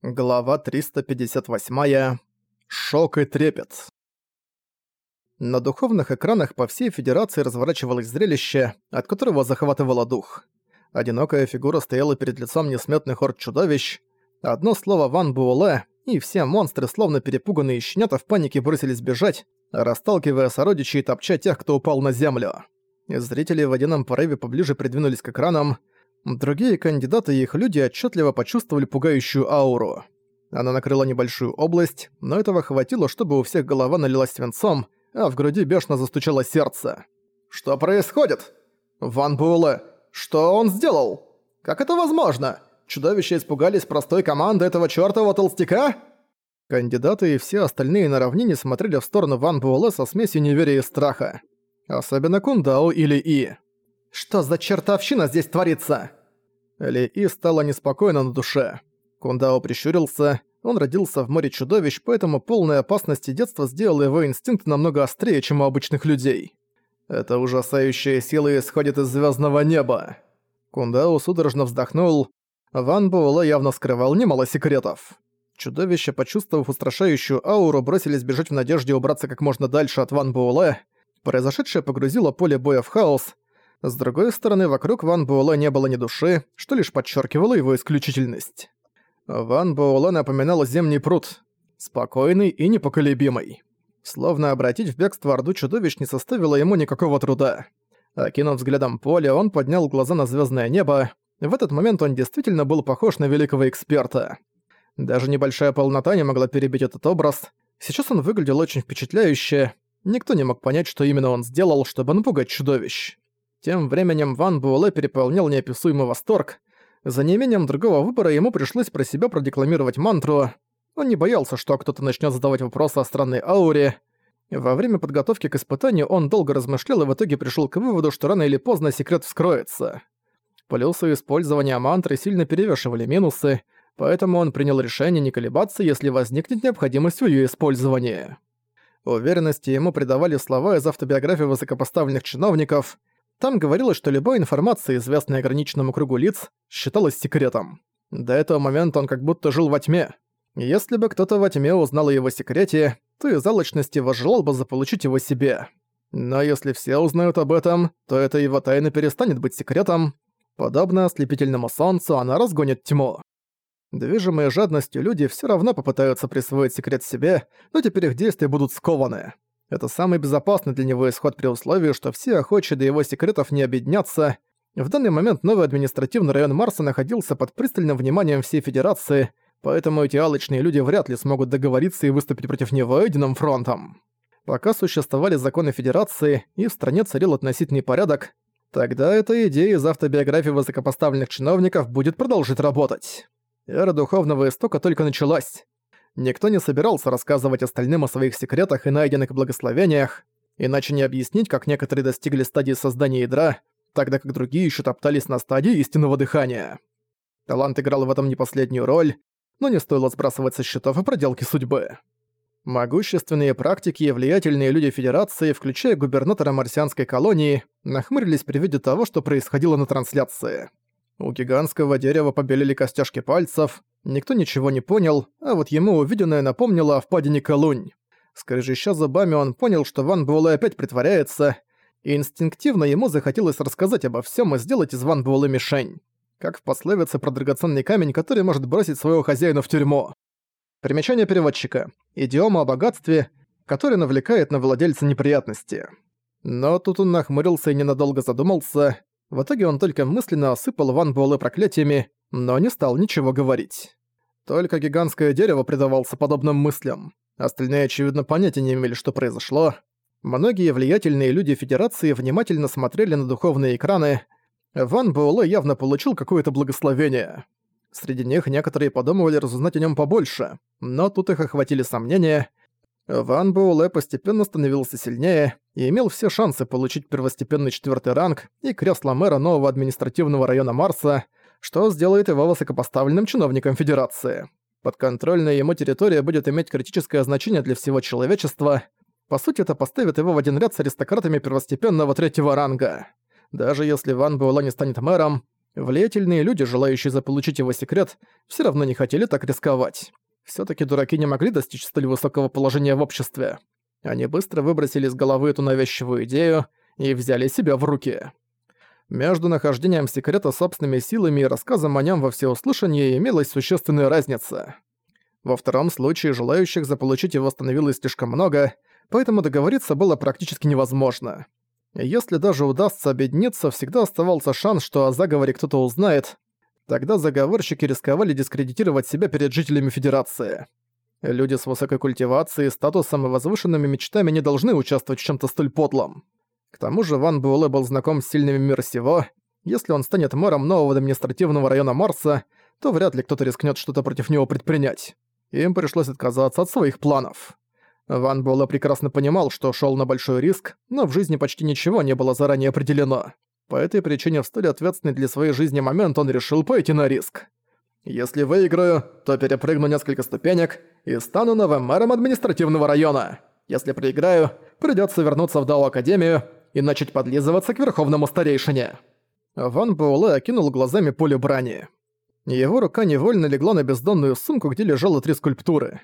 Глава 358. Шок и трепет. На духовных экранах по всей Федерации разворачивалось зрелище, от которого захватывало дух. Одинокая фигура стояла перед лицом несметных орд чудовищ. Одно слово «Ван Буэлэ», и все монстры, словно перепуганные щенята, в панике бросились бежать, расталкивая сородичей и топча тех, кто упал на землю. Зрители в водяном порыве поближе придвинулись к экранам, Другие кандидаты и их люди отчетливо почувствовали пугающую ауру. Она накрыла небольшую область, но этого хватило, чтобы у всех голова налилась свинцом, а в груди бешено застучало сердце. «Что происходит? Ван Буэлэ, что он сделал? Как это возможно? Чудовища испугались простой команды этого чёртового толстяка?» Кандидаты и все остальные на равнине смотрели в сторону Ван Буэлэ со смесью неверия и страха. Особенно Кундао или И. «Что за чертовщина здесь творится?» Ли стало неспокойно на душе. Кундао прищурился, он родился в море чудовищ, поэтому полная опасности детства сделала его инстинкт намного острее, чем у обычных людей. «Это ужасающая сила исходит из звездного неба!» Кундао судорожно вздохнул. Ван Буэлэ явно скрывал немало секретов. Чудовища, почувствовав устрашающую ауру, бросились бежать в надежде убраться как можно дальше от Ван Буэлэ. Произошедшее погрузило поле боя в хаос, с другой стороны, вокруг Ван Буэлэ не было ни души, что лишь подчеркивало его исключительность. Ван Буэлэ напоминал зимний пруд, спокойный и непоколебимый. Словно обратить в бегство Орду чудовищ не составило ему никакого труда. Окинув взглядом поле, он поднял глаза на звездное небо. В этот момент он действительно был похож на великого эксперта. Даже небольшая полнота не могла перебить этот образ. Сейчас он выглядел очень впечатляюще. Никто не мог понять, что именно он сделал, чтобы напугать чудовищ. Тем временем Ван Буэлэ переполнял неописуемый восторг. За неимением другого выбора ему пришлось про себя продекламировать мантру. Он не боялся, что кто-то начнет задавать вопросы о странной ауре. Во время подготовки к испытанию он долго размышлял и в итоге пришел к выводу, что рано или поздно секрет вскроется. Плюсы использования мантры сильно перевешивали минусы, поэтому он принял решение не колебаться, если возникнет необходимость в её использовании. Уверенности ему придавали слова из автобиографии высокопоставленных чиновников, там говорилось, что любая информация, известная ограниченному кругу лиц, считалась секретом. До этого момента он как будто жил во тьме. Если бы кто-то во тьме узнал о его секрете, то из алчности возжелал бы заполучить его себе. Но если все узнают об этом, то эта его тайна перестанет быть секретом. Подобно ослепительному солнцу, она разгонит тьму. Движимые жадностью люди все равно попытаются присвоить секрет себе, но теперь их действия будут скованы. Это самый безопасный для него исход при условии, что все охочие до его секретов не объединятся. В данный момент новый административный район Марса находился под пристальным вниманием всей Федерации, поэтому эти алчные люди вряд ли смогут договориться и выступить против него единым фронтом. Пока существовали законы Федерации и в стране царил относительный порядок, тогда эта идея из автобиографии высокопоставленных чиновников будет продолжить работать. Эра Духовного Истока только началась. Никто не собирался рассказывать остальным о своих секретах и найденных благословениях, иначе не объяснить, как некоторые достигли стадии создания ядра, тогда как другие еще топтались на стадии истинного дыхания. Талант играл в этом не последнюю роль, но не стоило сбрасывать со счетов и проделки судьбы. Могущественные практики и влиятельные люди Федерации, включая губернатора марсианской колонии, нахмурились при виде того, что происходило на трансляции. У гигантского дерева побелели костяшки пальцев, никто ничего не понял, а вот ему увиденное напомнило о впадине Колунь. Скрежеща зубами, он понял, что Ван Буэлэ опять притворяется, и инстинктивно ему захотелось рассказать обо всем и сделать из Ван Буэлэ мишень. Как в пословице про драгоценный камень, который может бросить своего хозяина в тюрьму. Примечание переводчика. Идиома о богатстве, который навлекает на владельца неприятности. Но тут он нахмурился и ненадолго задумался, в итоге он только мысленно осыпал Ван Буэлэ проклятиями, но не стал ничего говорить. Только гигантское дерево предавался подобным мыслям. Остальные, очевидно, понятия не имели, что произошло. Многие влиятельные люди Федерации внимательно смотрели на духовные экраны. Ван Буэлэ явно получил какое-то благословение. Среди них некоторые подумывали разузнать о нем побольше, но тут их охватили сомнения, Ван Буэлэ постепенно становился сильнее и имел все шансы получить первостепенный четвертый ранг и кресло мэра нового административного района Марса, что сделает его высокопоставленным чиновником Федерации. Подконтрольная ему территория будет иметь критическое значение для всего человечества. По сути, это поставит его в один ряд с аристократами первостепенного третьего ранга. Даже если Ван Буэлэ не станет мэром, Влиятельные люди, желающие заполучить его секрет, все равно не хотели так рисковать. Все таки дураки не могли достичь столь высокого положения в обществе. Они быстро выбросили из головы эту навязчивую идею и взяли себя в руки. Между нахождением секрета собственными силами и рассказом о нем во всеуслышание имелась существенная разница. Во втором случае желающих заполучить его становилось слишком много, поэтому договориться было практически невозможно. Если даже удастся объединиться, всегда оставался шанс, что о заговоре кто-то узнает. Тогда заговорщики рисковали дискредитировать себя перед жителями Федерации. Люди с высокой культивацией, статусом и возвышенными мечтами не должны участвовать в чем то столь подлом. К тому же Ван Буэлэ был знаком с сильными мира сего. Если он станет мэром нового административного района Марса, то вряд ли кто-то рискнет что-то против него предпринять. Им пришлось отказаться от своих планов. Ван Буэлэ прекрасно понимал, что шел на большой риск, но в жизни почти ничего не было заранее определено. По этой причине в столь ответственный для своей жизни момент он решил пойти на риск. «Если выиграю, то перепрыгну несколько ступенек и стану новым мэром административного района. Если проиграю, придётся вернуться в Дао Академию и начать подлизываться к верховному старейшине». Ван Буэлэ окинул глазами поле брани. Его рука невольно легла на бездонную сумку, где лежало три скульптуры.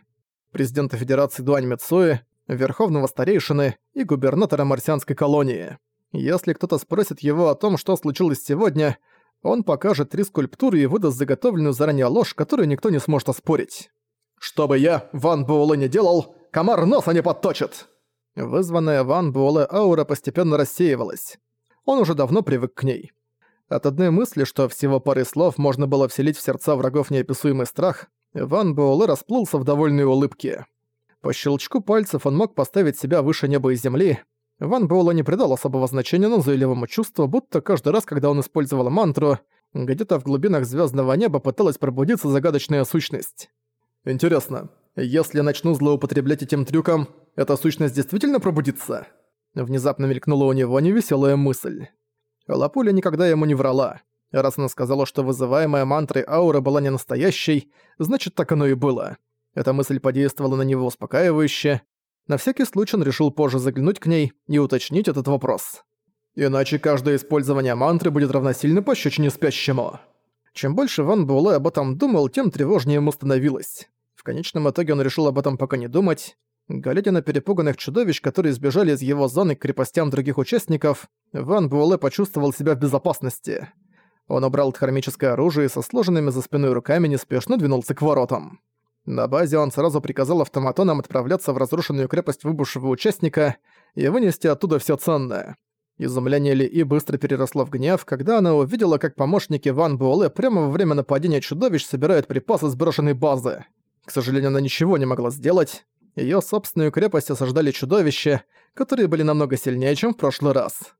Президента Федерации Дуань Мицуэ, Верховного Старейшины и губернатора марсианской колонии. Если кто-то спросит его о том, что случилось сегодня, он покажет три скульптуры и выдаст заготовленную заранее ложь, которую никто не сможет оспорить. «Что бы я, Ван Буэлэ, не делал, комар носа не подточит!» Вызванная Ван Буэлэ аура постепенно рассеивалась. Он уже давно привык к ней. От одной мысли, что всего пары слов можно было вселить в сердца врагов неописуемый страх, Ван Буэлэ расплылся в довольной улыбке. По щелчку пальцев он мог поставить себя выше неба и земли. Ван Буэлэ не придал особого значения назойливому чувству, будто каждый раз, когда он использовал мантру, где-то в глубинах звездного неба пыталась пробудиться загадочная сущность. «Интересно, если я начну злоупотреблять этим трюком, эта сущность действительно пробудится?» Внезапно мелькнула у него невеселая мысль. Лапуля никогда ему не врала. Раз она сказала, что вызываемая мантрой аура была не настоящей, значит так оно и было. Эта мысль подействовала на него успокаивающе. На всякий случай он решил позже заглянуть к ней и уточнить этот вопрос. Иначе каждое использование мантры будет равносильно пощечине спящему. Чем больше Ван Буэлэ об этом думал, тем тревожнее ему становилось. В конечном итоге он решил об этом пока не думать. Глядя на перепуганных чудовищ, которые сбежали из его зоны к крепостям других участников, Ван Буэлэ почувствовал себя в безопасности. Он убрал дхармическое оружие и со сложенными за спиной руками неспешно двинулся к воротам. На базе он сразу приказал автоматонам отправляться в разрушенную крепость выбывшего участника и вынести оттуда все ценное. Изумление Ли И быстро переросло в гнев, когда она увидела, как помощники Ван Буэлэ прямо во время нападения чудовищ собирают припасы с брошенной базы. К сожалению, она ничего не могла сделать. Её собственную крепость осаждали чудовища, которые были намного сильнее, чем в прошлый раз.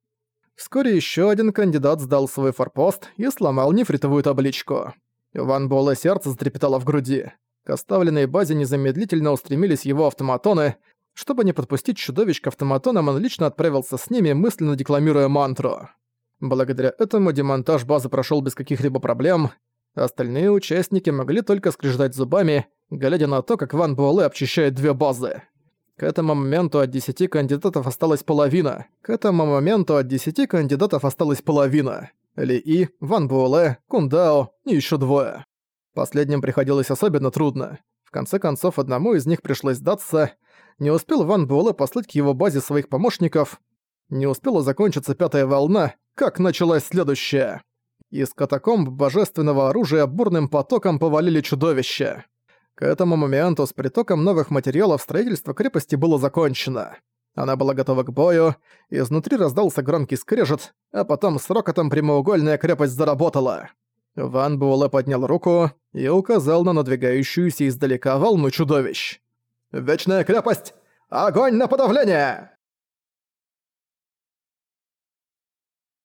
Вскоре ещё один кандидат сдал свой форпост и сломал нефритовую табличку. Ван Буэлэ сердце затрепетало в груди. К оставленной базе незамедлительно устремились его автоматоны. Чтобы не подпустить чудовищ к автоматонам, он лично отправился с ними, мысленно декламируя мантру. Благодаря этому демонтаж базы прошёл без каких-либо проблем. Остальные участники могли только скрежетать зубами, глядя на то, как Ван Буэлэ обчищает две базы. К этому моменту от 10 кандидатов осталась половина. К этому моменту от 10 кандидатов осталась половина. Ли И, Ван Буэлэ, Кундао и еще двое. Последним приходилось особенно трудно. В конце концов, одному из них пришлось сдаться. Не успел Ван Буэлэ послать к его базе своих помощников. Не успела закончиться пятая волна, как началась следующая. Из катакомб божественного оружия бурным потоком повалили чудовища. К этому моменту с притоком новых материалов строительство крепости было закончено. Она была готова к бою, изнутри раздался громкий скрежет, а потом с рокотом прямоугольная крепость заработала. Ван Буэлэ поднял руку и указал на надвигающуюся издалека волну чудовищ. «Вечная крепость! Огонь на подавление!»